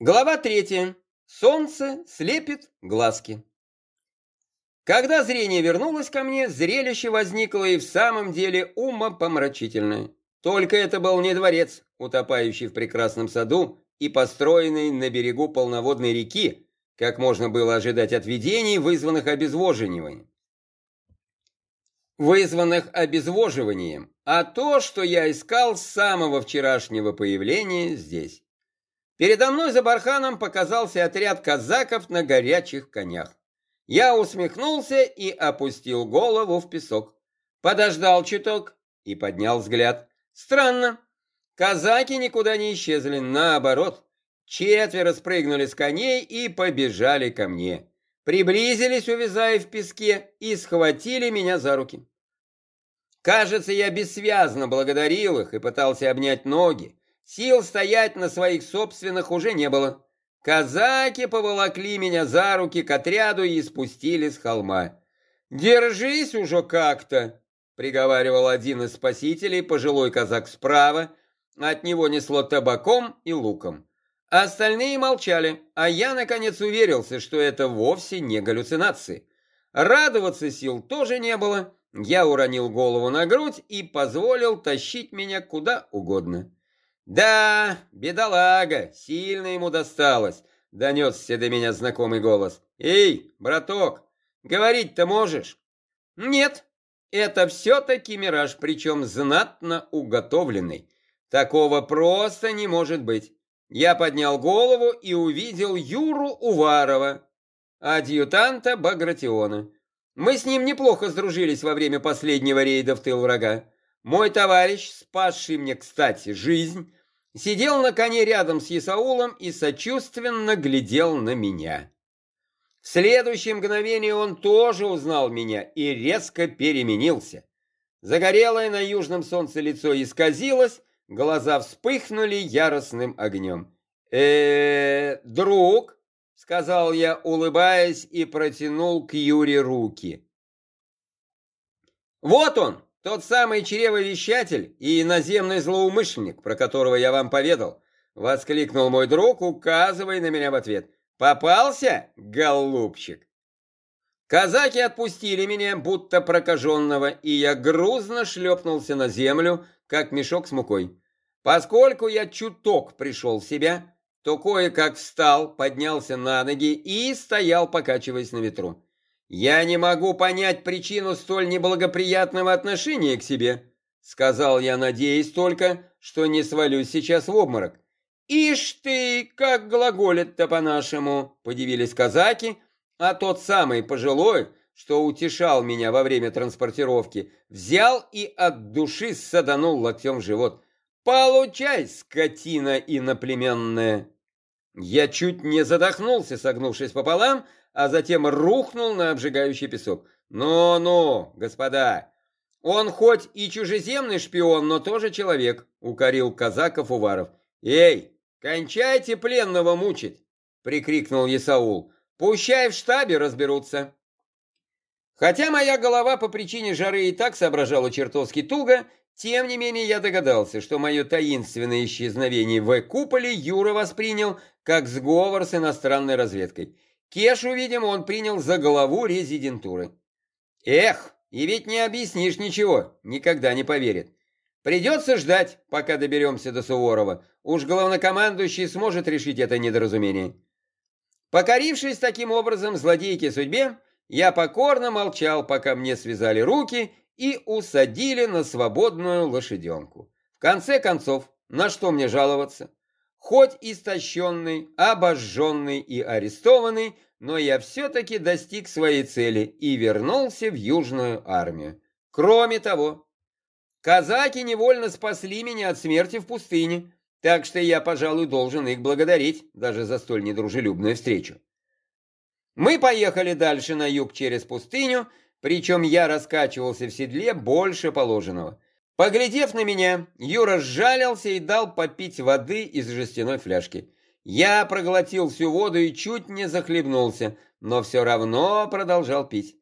Глава третья. Солнце слепит глазки. Когда зрение вернулось ко мне, зрелище возникло и в самом деле умопомрачительное. Только это был не дворец, утопающий в прекрасном саду и построенный на берегу полноводной реки, как можно было ожидать от видений, вызванных обезвоживанием. Вызванных обезвоживанием, а то, что я искал с самого вчерашнего появления здесь. Передо мной за барханом показался отряд казаков на горячих конях. Я усмехнулся и опустил голову в песок. Подождал чуток и поднял взгляд. Странно. Казаки никуда не исчезли, наоборот. Четверо спрыгнули с коней и побежали ко мне. Приблизились, увязая в песке, и схватили меня за руки. Кажется, я бессвязно благодарил их и пытался обнять ноги. Сил стоять на своих собственных уже не было. Казаки поволокли меня за руки к отряду и спустили с холма. «Держись уже как-то!» — приговаривал один из спасителей, пожилой казак справа. От него несло табаком и луком. Остальные молчали, а я, наконец, уверился, что это вовсе не галлюцинации. Радоваться сил тоже не было. Я уронил голову на грудь и позволил тащить меня куда угодно. «Да, бедолага, сильно ему досталось», — донесся до меня знакомый голос. «Эй, браток, говорить-то можешь?» «Нет, это все-таки мираж, причем знатно уготовленный. Такого просто не может быть». Я поднял голову и увидел Юру Уварова, адъютанта Багратиона. Мы с ним неплохо сдружились во время последнего рейда в тыл врага. Мой товарищ, спасший мне, кстати, жизнь, сидел на коне рядом с Исаулом и сочувственно глядел на меня. В следующее мгновение он тоже узнал меня и резко переменился. Загорелое на южном солнце лицо исказилось, глаза вспыхнули яростным огнем. э, -э друг?» — сказал я, улыбаясь, и протянул к Юре руки. «Вот он!» Тот самый чревовещатель и иноземный злоумышленник, про которого я вам поведал, воскликнул мой друг, указывая на меня в ответ. Попался, голубчик? Казаки отпустили меня, будто прокаженного, и я грузно шлепнулся на землю, как мешок с мукой. Поскольку я чуток пришел в себя, то кое-как встал, поднялся на ноги и стоял, покачиваясь на ветру. «Я не могу понять причину столь неблагоприятного отношения к себе», сказал я, надеясь только, что не свалюсь сейчас в обморок. «Ишь ты, как глаголит-то по-нашему!» – подивились казаки, а тот самый пожилой, что утешал меня во время транспортировки, взял и от души саданул локтем в живот. «Получай, скотина иноплеменная!» Я чуть не задохнулся, согнувшись пополам, а затем рухнул на обжигающий песок. «Ну-ну, господа, он хоть и чужеземный шпион, но тоже человек», — укорил казаков Уваров. «Эй, кончайте пленного мучить!» — прикрикнул Исаул. «Пущай в штабе разберутся». Хотя моя голова по причине жары и так соображала чертовски туго, тем не менее я догадался, что мое таинственное исчезновение в куполе Юра воспринял как сговор с иностранной разведкой. Кешу, видимо, он принял за главу резидентуры. Эх, и ведь не объяснишь ничего, никогда не поверит. Придется ждать, пока доберемся до Суворова. Уж главнокомандующий сможет решить это недоразумение. Покорившись таким образом злодейке судьбе, я покорно молчал, пока мне связали руки и усадили на свободную лошаденку. В конце концов, на что мне жаловаться? Хоть истощенный, обожженный и арестованный, но я все-таки достиг своей цели и вернулся в Южную армию. Кроме того, казаки невольно спасли меня от смерти в пустыне, так что я, пожалуй, должен их благодарить даже за столь недружелюбную встречу. Мы поехали дальше на юг через пустыню, причем я раскачивался в седле больше положенного. Поглядев на меня, Юра сжалился и дал попить воды из жестяной фляжки. Я проглотил всю воду и чуть не захлебнулся, но все равно продолжал пить.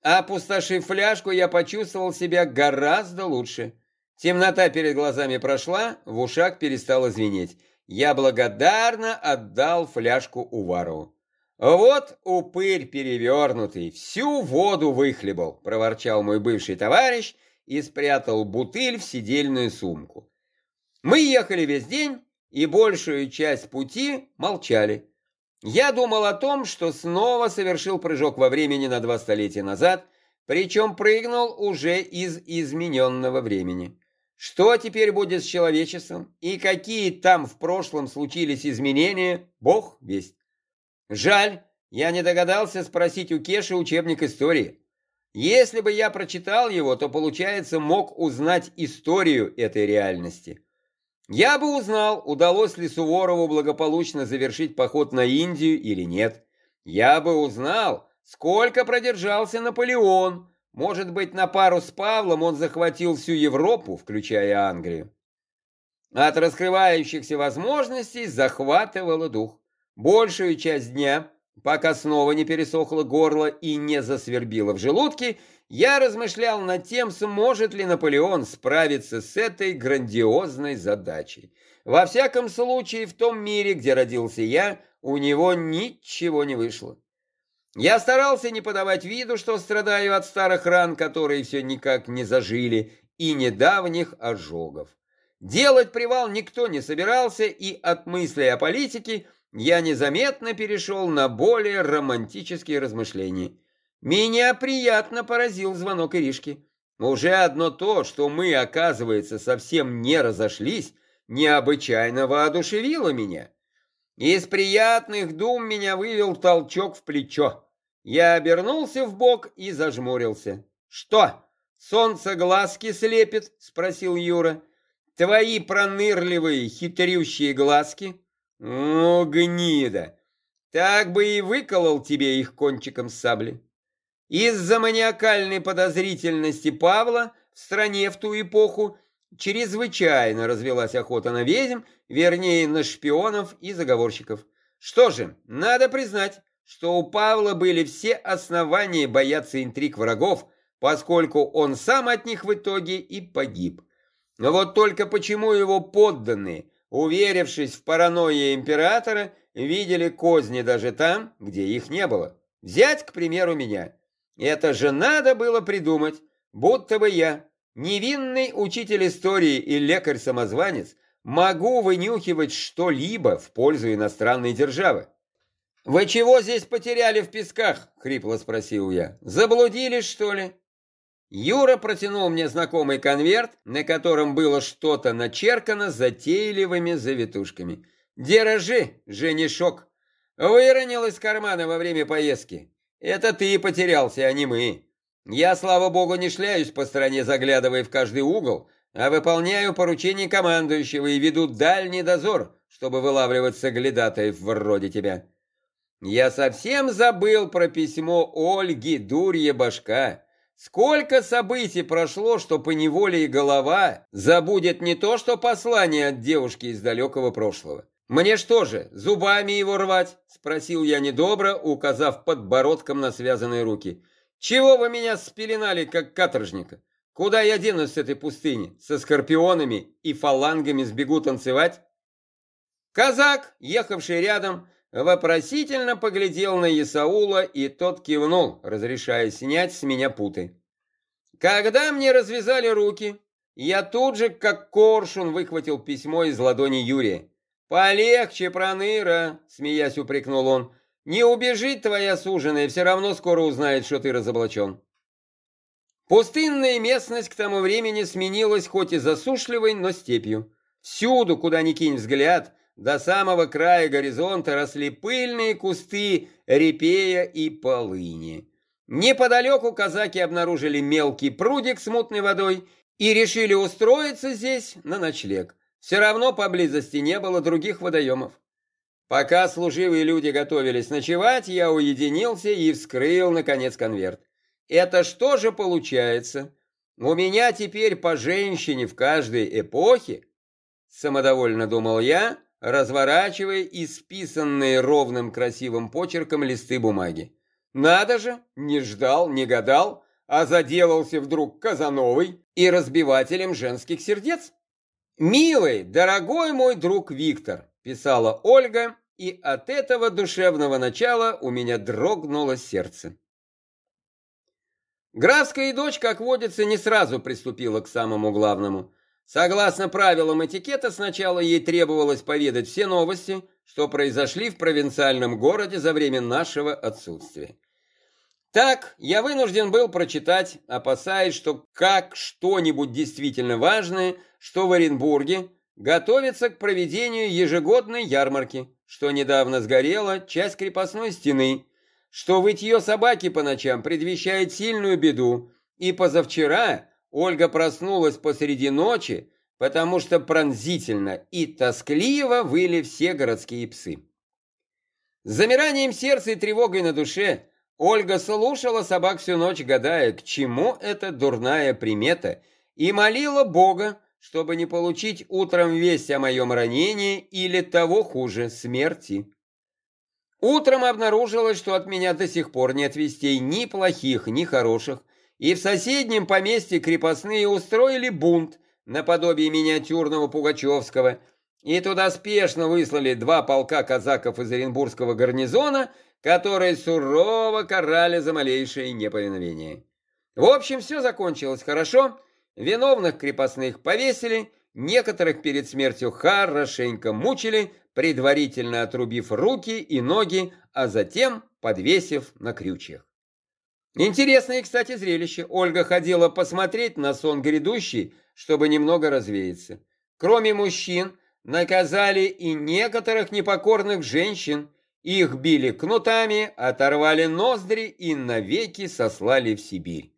Опустошив фляжку, я почувствовал себя гораздо лучше. Темнота перед глазами прошла, в ушах перестало звенеть. я благодарно отдал фляжку Уварову. «Вот упырь перевернутый, всю воду выхлебал», — проворчал мой бывший товарищ и спрятал бутыль в сидельную сумку. Мы ехали весь день и большую часть пути молчали. Я думал о том, что снова совершил прыжок во времени на два столетия назад, причем прыгнул уже из измененного времени. Что теперь будет с человечеством и какие там в прошлом случились изменения, бог весть. Жаль, я не догадался спросить у Кеши учебник истории. Если бы я прочитал его, то, получается, мог узнать историю этой реальности. Я бы узнал, удалось ли Суворову благополучно завершить поход на Индию или нет. Я бы узнал, сколько продержался Наполеон. Может быть, на пару с Павлом он захватил всю Европу, включая Англию. От раскрывающихся возможностей захватывало дух. Большую часть дня, пока снова не пересохло горло и не засвербило в желудке, я размышлял над тем, сможет ли Наполеон справиться с этой грандиозной задачей. Во всяком случае, в том мире, где родился я, у него ничего не вышло. Я старался не подавать виду, что страдаю от старых ран, которые все никак не зажили, и недавних ожогов. Делать привал никто не собирался, и от мыслей о политике я незаметно перешел на более романтические размышления. Меня приятно поразил звонок Иришки. Уже одно то, что мы, оказывается, совсем не разошлись, необычайно воодушевило меня. Из приятных дум меня вывел толчок в плечо. Я обернулся в бок и зажмурился. «Что, солнце глазки слепит?» — спросил Юра. «Твои пронырливые, хитрющие глазки?» «Ну, гнида! Так бы и выколол тебе их кончиком сабли!» Из-за маниакальной подозрительности Павла в стране в ту эпоху чрезвычайно развелась охота на ведьм, вернее, на шпионов и заговорщиков. Что же, надо признать, что у Павла были все основания бояться интриг врагов, поскольку он сам от них в итоге и погиб. Но вот только почему его подданные, уверившись в паранойе императора, видели козни даже там, где их не было? Взять, к примеру, меня – это же надо было придумать, будто бы я, невинный учитель истории и лекарь-самозванец, могу вынюхивать что-либо в пользу иностранной державы. «Вы чего здесь потеряли в песках?» — хрипло спросил я. «Заблудились, что ли?» Юра протянул мне знакомый конверт, на котором было что-то начеркано затейливыми завитушками. «Держи, женишок!» Выронил из кармана во время поездки. Это ты потерялся, а не мы. Я, слава богу, не шляюсь по стране, заглядывая в каждый угол, а выполняю поручение командующего и веду дальний дозор, чтобы вылавливать соглядатаев вроде тебя. Я совсем забыл про письмо Ольги, дурья башка. Сколько событий прошло, что по неволе и голова забудет не то, что послание от девушки из далекого прошлого. «Мне что же, зубами его рвать?» — спросил я недобро, указав подбородком на связанные руки. «Чего вы меня спеленали, как каторжника? Куда я денусь с этой пустыни? Со скорпионами и фалангами сбегу танцевать?» Казак, ехавший рядом, вопросительно поглядел на Исаула, и тот кивнул, разрешая снять с меня путы. Когда мне развязали руки, я тут же, как коршун, выхватил письмо из ладони Юрия. «Полегче, проныра!» — смеясь упрекнул он. «Не убежит твоя суженая, все равно скоро узнает, что ты разоблачен». Пустынная местность к тому времени сменилась хоть и засушливой, но степью. Всюду, куда ни кинь взгляд, до самого края горизонта росли пыльные кусты репея и полыни. Неподалеку казаки обнаружили мелкий прудик с мутной водой и решили устроиться здесь на ночлег. Все равно поблизости не было других водоемов. Пока служивые люди готовились ночевать, я уединился и вскрыл, наконец, конверт. Это что же получается? У меня теперь по женщине в каждой эпохе? Самодовольно думал я, разворачивая исписанные ровным красивым почерком листы бумаги. Надо же, не ждал, не гадал, а заделался вдруг Казановой и разбивателем женских сердец. «Милый, дорогой мой друг Виктор, писала Ольга, и от этого душевного начала у меня дрогнуло сердце. Графская дочь, как водится, не сразу приступила к самому главному. Согласно правилам этикета, сначала ей требовалось поведать все новости, что произошли в провинциальном городе за время нашего отсутствия. Так, я вынужден был прочитать, опасаясь, что как что-нибудь действительно важное, что в Оренбурге готовится к проведению ежегодной ярмарки, что недавно сгорела часть крепостной стены, что вытье собаки по ночам предвещает сильную беду, и позавчера Ольга проснулась посреди ночи, потому что пронзительно и тоскливо выли все городские псы. С замиранием сердца и тревогой на душе Ольга слушала собак всю ночь, гадая, к чему эта дурная примета, и молила Бога, чтобы не получить утром весть о моем ранении или того хуже, смерти. Утром обнаружилось, что от меня до сих пор нет вестей ни плохих, ни хороших, и в соседнем поместье крепостные устроили бунт наподобие миниатюрного Пугачевского, и туда спешно выслали два полка казаков из Оренбургского гарнизона – которые сурово карали за малейшее неповиновение. В общем, все закончилось хорошо, виновных крепостных повесили, некоторых перед смертью хорошенько мучили, предварительно отрубив руки и ноги, а затем подвесив на крючьях. Интересное, кстати, зрелище. Ольга ходила посмотреть на сон грядущий, чтобы немного развеяться. Кроме мужчин, наказали и некоторых непокорных женщин, их били кнутами, оторвали ноздри и навеки сослали в Сибирь.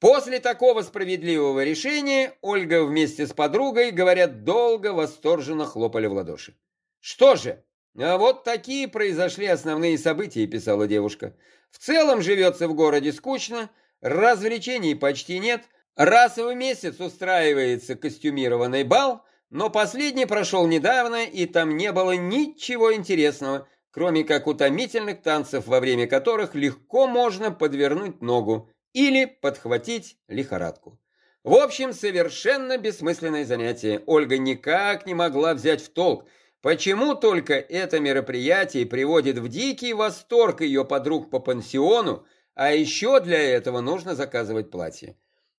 После такого справедливого решения Ольга вместе с подругой, говорят, долго восторженно хлопали в ладоши. «Что же, а вот такие произошли основные события», — писала девушка. «В целом живется в городе скучно, развлечений почти нет, раз в месяц устраивается костюмированный бал, но последний прошел недавно, и там не было ничего интересного, кроме как утомительных танцев, во время которых легко можно подвернуть ногу или подхватить лихорадку. В общем, совершенно бессмысленное занятие. Ольга никак не могла взять в толк, почему только это мероприятие приводит в дикий восторг ее подруг по пансиону, а еще для этого нужно заказывать платье.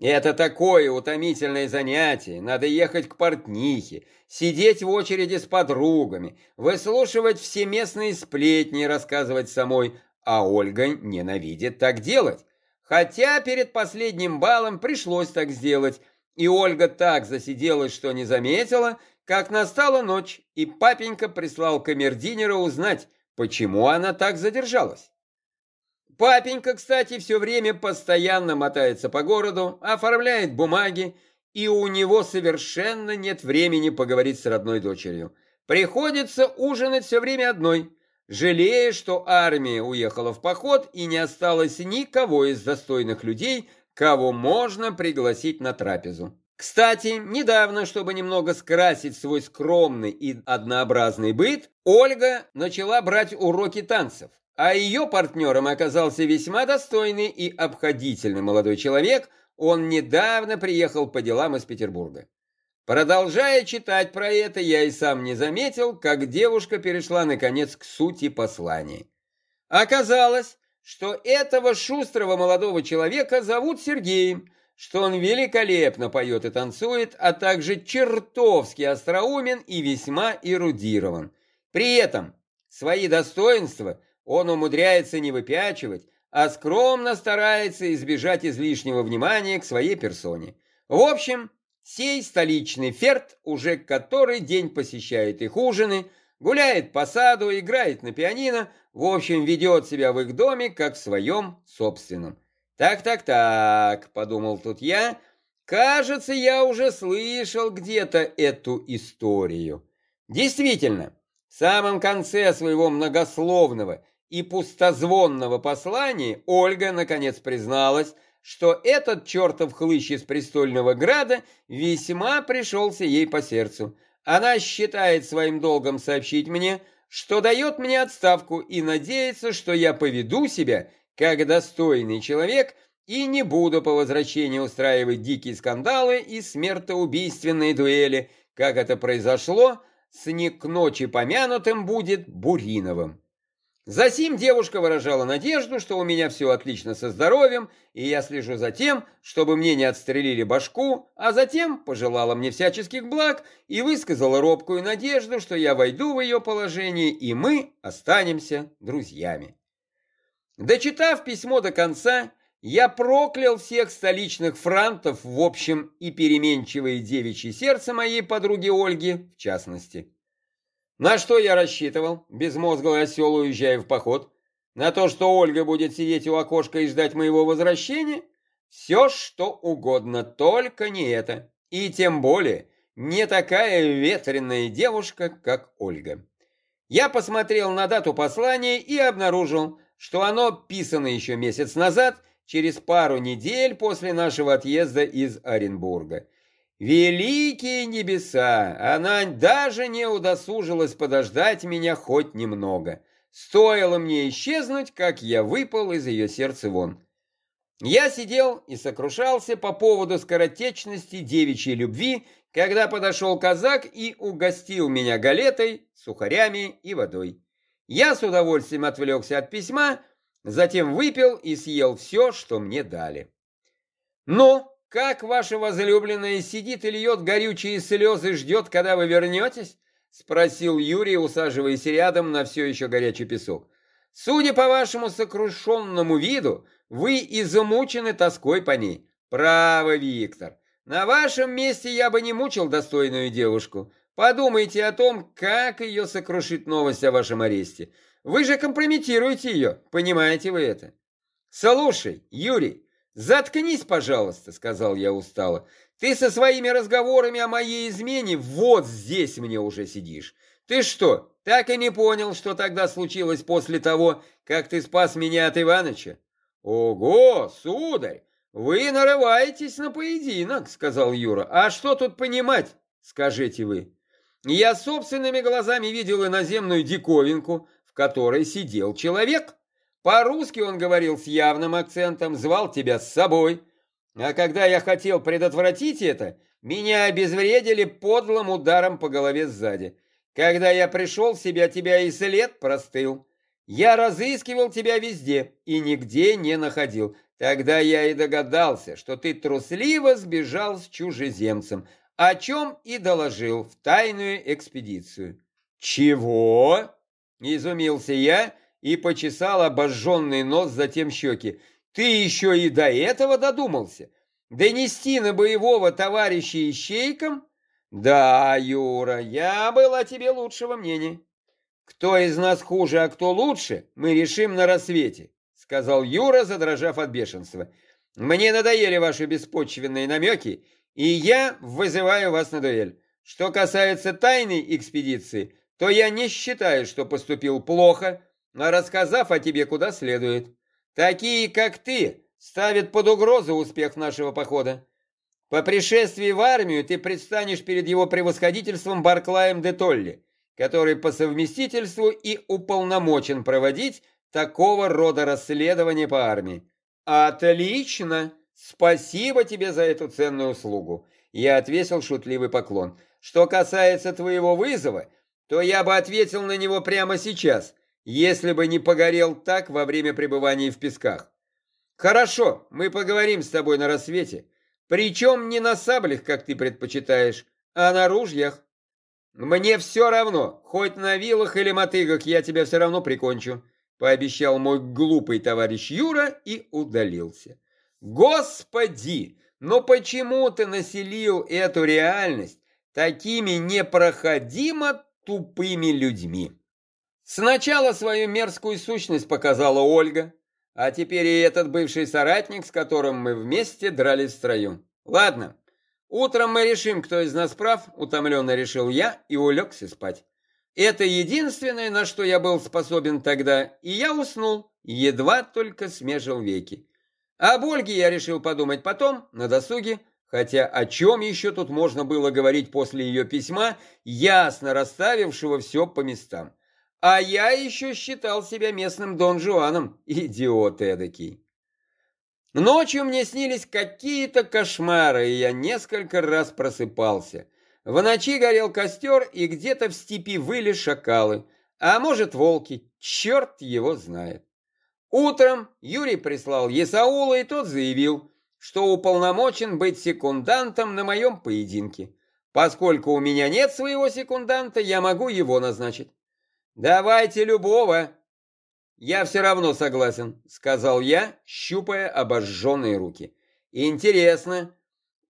Это такое утомительное занятие. Надо ехать к портнихе, сидеть в очереди с подругами, выслушивать все местные сплетни и рассказывать самой, а Ольга ненавидит так делать. Хотя перед последним балом пришлось так сделать, и Ольга так засиделась, что не заметила, как настала ночь, и папенька прислал камердинера узнать, почему она так задержалась. Папенька, кстати, все время постоянно мотается по городу, оформляет бумаги, и у него совершенно нет времени поговорить с родной дочерью. Приходится ужинать все время одной, жалея, что армия уехала в поход и не осталось никого из достойных людей, кого можно пригласить на трапезу. Кстати, недавно, чтобы немного скрасить свой скромный и однообразный быт, Ольга начала брать уроки танцев а ее партнером оказался весьма достойный и обходительный молодой человек, он недавно приехал по делам из Петербурга. Продолжая читать про это, я и сам не заметил, как девушка перешла наконец к сути послания. Оказалось, что этого шустрого молодого человека зовут Сергеем, что он великолепно поет и танцует, а также чертовски остроумен и весьма эрудирован. При этом свои достоинства – он умудряется не выпячивать, а скромно старается избежать излишнего внимания к своей персоне. В общем, сей столичный ферт уже который день посещает их ужины, гуляет по саду, играет на пианино, в общем, ведет себя в их доме, как в своем собственном. «Так-так-так», — подумал тут я, — «кажется, я уже слышал где-то эту историю». Действительно, в самом конце своего многословного и пустозвонного послания Ольга наконец призналась, что этот чертов хлыщ из престольного града весьма пришелся ей по сердцу. Она считает своим долгом сообщить мне, что дает мне отставку и надеется, что я поведу себя как достойный человек и не буду по возвращении устраивать дикие скандалы и смертоубийственные дуэли, как это произошло снег к ночи помянутым будет Буриновым. Засим девушка выражала надежду, что у меня все отлично со здоровьем, и я слежу за тем, чтобы мне не отстрелили башку, а затем пожелала мне всяческих благ и высказала робкую надежду, что я войду в ее положение, и мы останемся друзьями. Дочитав письмо до конца, я проклял всех столичных франтов в общем и переменчивое девичье сердце моей подруги Ольги в частности. На что я рассчитывал, безмозглый осел, уезжая в поход? На то, что Ольга будет сидеть у окошка и ждать моего возвращения? Все, что угодно, только не это. И тем более не такая ветреная девушка, как Ольга. Я посмотрел на дату послания и обнаружил, что оно писано еще месяц назад, через пару недель после нашего отъезда из Оренбурга. Великие небеса! Она даже не удосужилась подождать меня хоть немного. Стоило мне исчезнуть, как я выпал из ее сердца вон. Я сидел и сокрушался по поводу скоротечности девичьей любви, когда подошел казак и угостил меня галетой, сухарями и водой. Я с удовольствием отвлекся от письма, затем выпил и съел все, что мне дали. Но как ваша возлюбленная сидит и льет горючие слезы, ждет, когда вы вернетесь? Спросил Юрий, усаживаясь рядом на все еще горячий песок. Судя по вашему сокрушенному виду, вы измучены тоской по ней. Право, Виктор. На вашем месте я бы не мучил достойную девушку. Подумайте о том, как ее сокрушит новость о вашем аресте. Вы же компрометируете ее, понимаете вы это? Слушай, Юрий, «Заткнись, пожалуйста», — сказал я устало. «Ты со своими разговорами о моей измене вот здесь мне уже сидишь. Ты что, так и не понял, что тогда случилось после того, как ты спас меня от Иваныча?» «Ого, сударь, вы нарываетесь на поединок», — сказал Юра. «А что тут понимать, скажите вы?» «Я собственными глазами видел иноземную диковинку, в которой сидел человек». По-русски он говорил с явным акцентом, звал тебя с собой. А когда я хотел предотвратить это, меня обезвредили подлым ударом по голове сзади. Когда я пришел в себя, тебя и след простыл. Я разыскивал тебя везде и нигде не находил. Тогда я и догадался, что ты трусливо сбежал с чужеземцем, о чем и доложил в тайную экспедицию. «Чего?» – изумился я и почесал обожженный нос, затем щеки. «Ты еще и до этого додумался? Донести на боевого товарища ищейкам?» «Да, Юра, я был о тебе лучшего мнения». «Кто из нас хуже, а кто лучше, мы решим на рассвете», сказал Юра, задрожав от бешенства. «Мне надоели ваши беспочвенные намеки, и я вызываю вас на дуэль. Что касается тайной экспедиции, то я не считаю, что поступил плохо, рассказав о тебе куда следует. Такие, как ты, ставят под угрозу успех нашего похода. По пришествии в армию ты предстанешь перед его превосходительством Барклаем де Толли, который по совместительству и уполномочен проводить такого рода расследования по армии. Отлично! Спасибо тебе за эту ценную услугу. Я отвесил шутливый поклон. Что касается твоего вызова, то я бы ответил на него прямо сейчас – если бы не погорел так во время пребывания в песках. Хорошо, мы поговорим с тобой на рассвете, причем не на саблях, как ты предпочитаешь, а на ружьях. Мне все равно, хоть на вилах или мотыгах я тебя все равно прикончу, пообещал мой глупый товарищ Юра и удалился. Господи, но почему ты населил эту реальность такими непроходимо тупыми людьми? Сначала свою мерзкую сущность показала Ольга, а теперь и этот бывший соратник, с которым мы вместе дрались в строю. Ладно, утром мы решим, кто из нас прав, утомленно решил я и улегся спать. Это единственное, на что я был способен тогда, и я уснул, едва только смежил веки. Об Ольге я решил подумать потом, на досуге, хотя о чем еще тут можно было говорить после ее письма, ясно расставившего все по местам. А я еще считал себя местным Дон Жуаном, идиот эдакий. Ночью мне снились какие-то кошмары, и я несколько раз просыпался. В ночи горел костер, и где-то в степи выли шакалы, а может волки, черт его знает. Утром Юрий прислал Есаула, и тот заявил, что уполномочен быть секундантом на моем поединке. Поскольку у меня нет своего секунданта, я могу его назначить. Давайте любого. Я все равно согласен, сказал я, щупая обожженные руки. Интересно,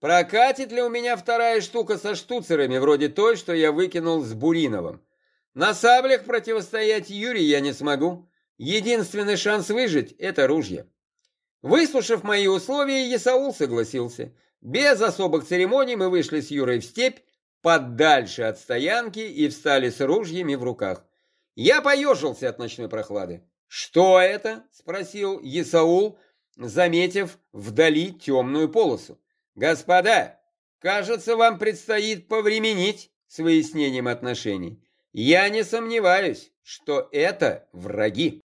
прокатит ли у меня вторая штука со штуцерами, вроде той, что я выкинул с Буриновым? На саблях противостоять Юрию я не смогу. Единственный шанс выжить – это ружье. Выслушав мои условия, Есаул согласился. Без особых церемоний мы вышли с Юрой в степь, подальше от стоянки и встали с ружьями в руках. Я поежился от ночной прохлады. «Что это?» – спросил Есаул, заметив вдали темную полосу. «Господа, кажется, вам предстоит повременить с выяснением отношений. Я не сомневаюсь, что это враги».